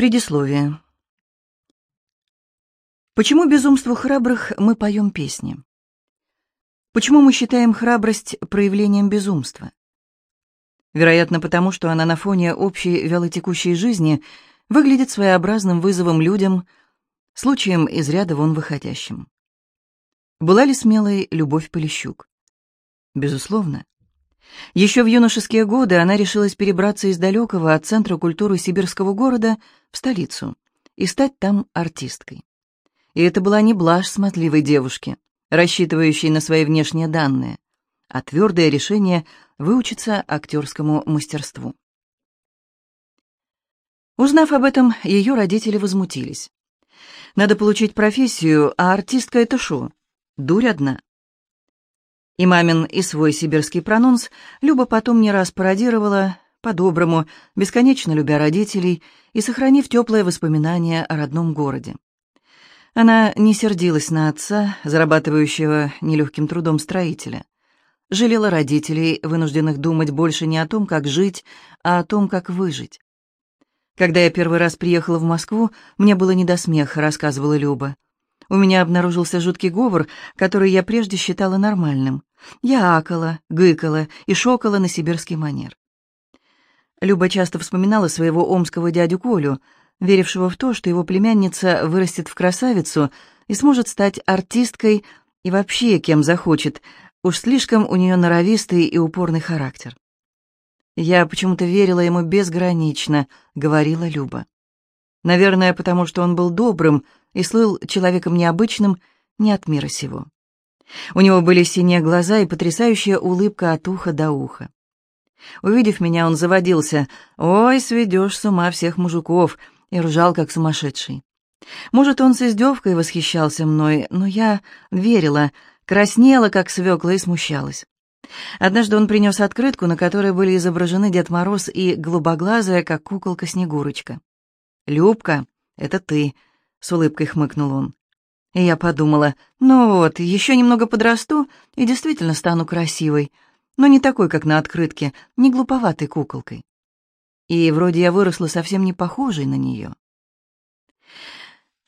Предисловие. Почему безумству храбрых мы поем песни? Почему мы считаем храбрость проявлением безумства? Вероятно, потому что она на фоне общей вялотекущей жизни выглядит своеобразным вызовом людям, случаем из ряда вон выходящим. Была ли смелой Любовь Полищук? Безусловно. Еще в юношеские годы она решилась перебраться из далекого от центра культуры сибирского города в столицу и стать там артисткой. И это была не блажь смазливой девушки, рассчитывающей на свои внешние данные, а твердое решение выучиться актерскому мастерству. Узнав об этом, ее родители возмутились. Надо получить профессию, а артистка — это шо? Дурь одна. И мамин, и свой сибирский прононс Люба потом не раз пародировала, по-доброму, бесконечно любя родителей и сохранив теплое воспоминание о родном городе. Она не сердилась на отца, зарабатывающего нелегким трудом строителя. Жалела родителей, вынужденных думать больше не о том, как жить, а о том, как выжить. «Когда я первый раз приехала в Москву, мне было не до смеха», — рассказывала Люба. У меня обнаружился жуткий говор, который я прежде считала нормальным. Я акала, гыкала и шокала на сибирский манер. Люба часто вспоминала своего омского дядю Колю, верившего в то, что его племянница вырастет в красавицу и сможет стать артисткой и вообще кем захочет, уж слишком у нее норовистый и упорный характер. «Я почему-то верила ему безгранично», — говорила Люба. Наверное, потому что он был добрым и слыл человеком необычным, не от мира сего. У него были синие глаза и потрясающая улыбка от уха до уха. Увидев меня, он заводился. «Ой, сведешь с ума всех мужиков!» и ржал, как сумасшедший. Может, он с издевкой восхищался мной, но я верила, краснела, как свекла, и смущалась. Однажды он принес открытку, на которой были изображены Дед Мороз и голубоглазая, как куколка Снегурочка. «Любка, это ты», — с улыбкой хмыкнул он. И я подумала, ну вот, еще немного подрасту и действительно стану красивой, но не такой, как на открытке, не глуповатой куколкой. И вроде я выросла совсем не похожей на нее.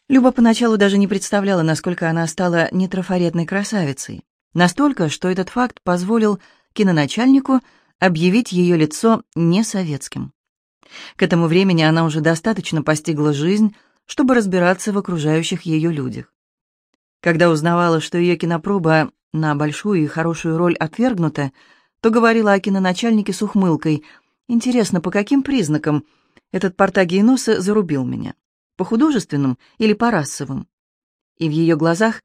Люба поначалу даже не представляла, насколько она стала нетрафаретной красавицей. Настолько, что этот факт позволил киноначальнику объявить ее лицо несоветским. К этому времени она уже достаточно постигла жизнь, чтобы разбираться в окружающих ее людях. Когда узнавала, что ее кинопроба на большую и хорошую роль отвергнута, то говорила о киноначальнике с ухмылкой. «Интересно, по каким признакам этот Портагиеноса зарубил меня? По художественным или по расовым?» И в ее глазах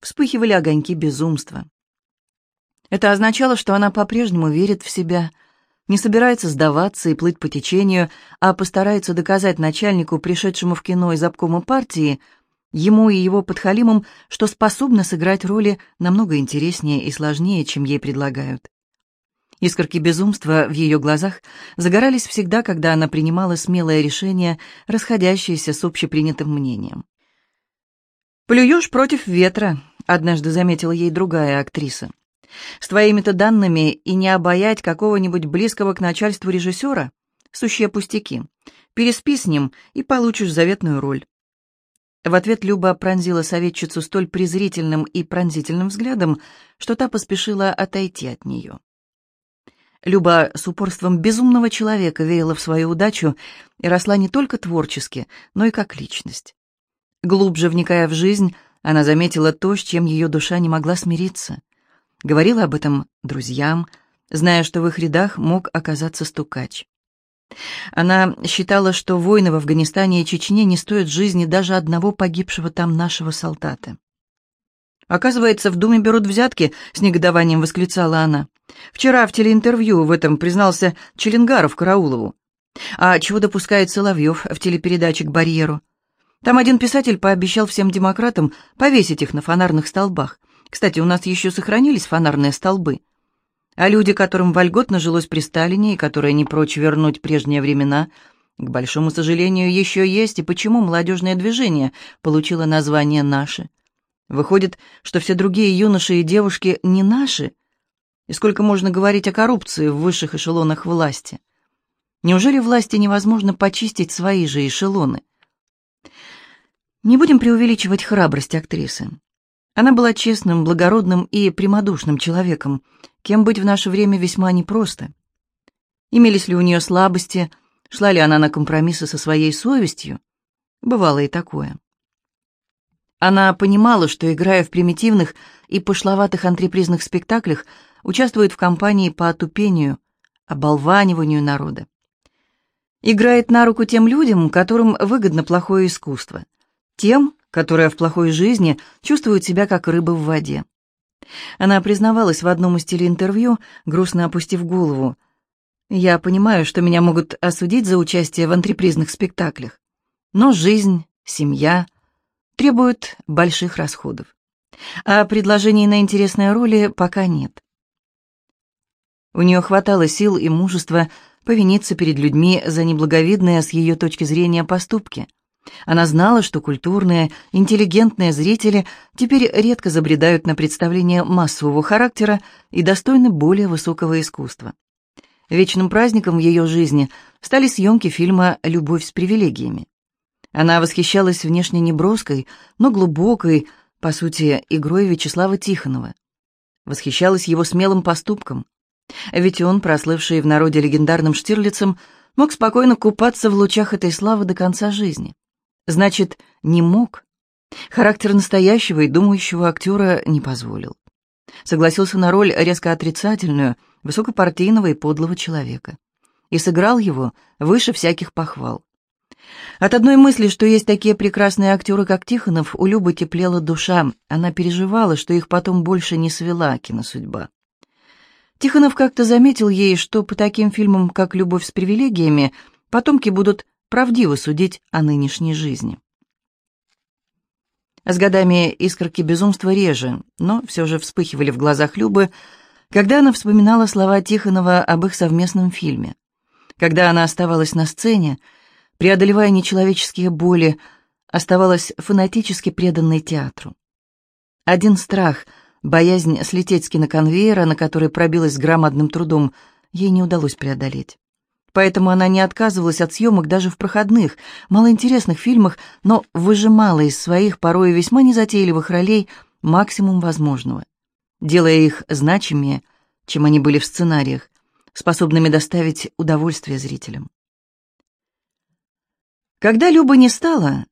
вспыхивали огоньки безумства. Это означало, что она по-прежнему верит в себя – не собирается сдаваться и плыть по течению, а постарается доказать начальнику, пришедшему в кино из обкома партии, ему и его подхалимам, что способна сыграть роли намного интереснее и сложнее, чем ей предлагают. Искорки безумства в ее глазах загорались всегда, когда она принимала смелое решение, расходящееся с общепринятым мнением. «Плюешь против ветра», — однажды заметила ей другая актриса. С твоими-то данными и не обаять какого-нибудь близкого к начальству режиссера — сущие пустяки. Переспи с ним и получишь заветную роль. В ответ Люба пронзила советчицу столь презрительным и пронзительным взглядом, что та поспешила отойти от нее. Люба с упорством безумного человека верила в свою удачу и росла не только творчески, но и как личность. Глубже вникая в жизнь, она заметила то, с чем ее душа не могла смириться говорила об этом друзьям, зная, что в их рядах мог оказаться стукач. Она считала, что войны в Афганистане и Чечне не стоят жизни даже одного погибшего там нашего солдата. «Оказывается, в Думе берут взятки», — с негодованием восклицала она. «Вчера в телеинтервью в этом признался Челенгаров Караулову. А чего допускает Соловьев в телепередаче «К барьеру»? Там один писатель пообещал всем демократам повесить их на фонарных столбах, кстати, у нас еще сохранились фонарные столбы. А люди, которым вольготно жилось при Сталине и которые не прочь вернуть прежние времена, к большому сожалению, еще есть, и почему молодежное движение получило название «Наши». Выходит, что все другие юноши и девушки не наши? И сколько можно говорить о коррупции в высших эшелонах власти? Неужели власти невозможно почистить свои же эшелоны? Не будем преувеличивать храбрость актрисы. Она была честным, благородным и прямодушным человеком, кем быть в наше время весьма непросто. Имелись ли у нее слабости, шла ли она на компромиссы со своей совестью? Бывало и такое. Она понимала, что, играя в примитивных и пошловатых антрепризных спектаклях, участвует в кампании по отупению, оболваниванию народа. Играет на руку тем людям, которым выгодно плохое искусство, тем, которые в плохой жизни чувствуют себя как рыбы в воде. Она признавалась в одном из телеинтервью, грустно опустив голову. «Я понимаю, что меня могут осудить за участие в антрепризных спектаклях, но жизнь, семья требуют больших расходов, а предложений на интересные роли пока нет». У нее хватало сил и мужества повиниться перед людьми за неблаговидные с ее точки зрения поступки. Она знала, что культурные, интеллигентные зрители теперь редко забредают на представления массового характера и достойны более высокого искусства. Вечным праздником в ее жизни стали съемки фильма «Любовь с привилегиями». Она восхищалась внешне неброской, но глубокой, по сути, игрой Вячеслава Тихонова. Восхищалась его смелым поступком. Ведь он, прослывший в народе легендарным Штирлицем, мог спокойно купаться в лучах этой славы до конца жизни. Значит, не мог. Характер настоящего и думающего актера не позволил. Согласился на роль резко отрицательную, высокопартийного и подлого человека. И сыграл его выше всяких похвал. От одной мысли, что есть такие прекрасные актеры, как Тихонов, у Любы теплела душа. Она переживала, что их потом больше не свела киносудьба. Тихонов как-то заметил ей, что по таким фильмам, как «Любовь с привилегиями», потомки будут правдиво судить о нынешней жизни. С годами искорки безумства реже, но все же вспыхивали в глазах Любы, когда она вспоминала слова Тихонова об их совместном фильме. Когда она оставалась на сцене, преодолевая нечеловеческие боли, оставалась фанатически преданной театру. Один страх — Боязнь слететь с киноконвейера, на который пробилась громадным трудом, ей не удалось преодолеть. Поэтому она не отказывалась от съемок даже в проходных, малоинтересных фильмах, но выжимала из своих порой весьма незатейливых ролей максимум возможного, делая их значимее, чем они были в сценариях, способными доставить удовольствие зрителям. Когда Люба не стала,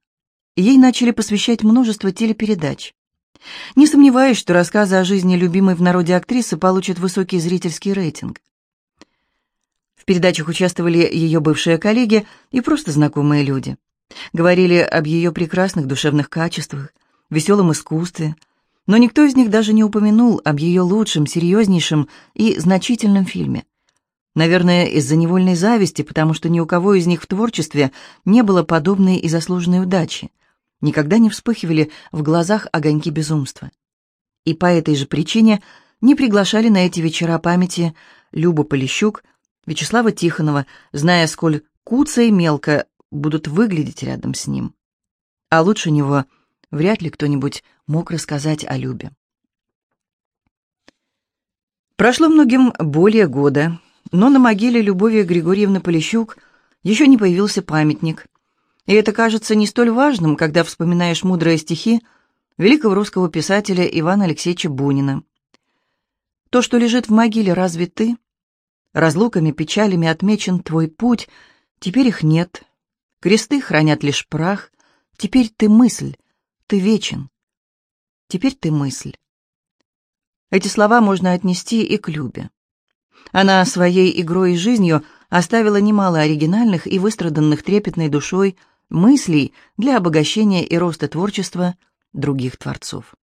ей начали посвящать множество телепередач. Не сомневаюсь, что рассказы о жизни любимой в народе актрисы получат высокий зрительский рейтинг. Передачах участвовали ее бывшие коллеги и просто знакомые люди. Говорили об ее прекрасных душевных качествах, веселом искусстве, но никто из них даже не упомянул об ее лучшем, серьезнейшем и значительном фильме. Наверное, из-за невольной зависти, потому что ни у кого из них в творчестве не было подобной и заслуженной удачи никогда не вспыхивали в глазах огоньки безумства. И по этой же причине не приглашали на эти вечера памяти Любу Полищук, Вячеслава Тихонова, зная, сколь куца и мелко будут выглядеть рядом с ним. А лучше него вряд ли кто-нибудь мог рассказать о Любе. Прошло многим более года, но на могиле Любови Григорьевны Полищук еще не появился памятник, и это кажется не столь важным, когда вспоминаешь мудрые стихи великого русского писателя Ивана Алексеевича Бунина. То, что лежит в могиле, разве ты? Разлуками, печалями отмечен твой путь, теперь их нет. Кресты хранят лишь прах, теперь ты мысль, ты вечен. Теперь ты мысль. Эти слова можно отнести и к Любе. Она своей игрой и жизнью оставила немало оригинальных и выстраданных трепетной душой мыслей для обогащения и роста творчества других творцов.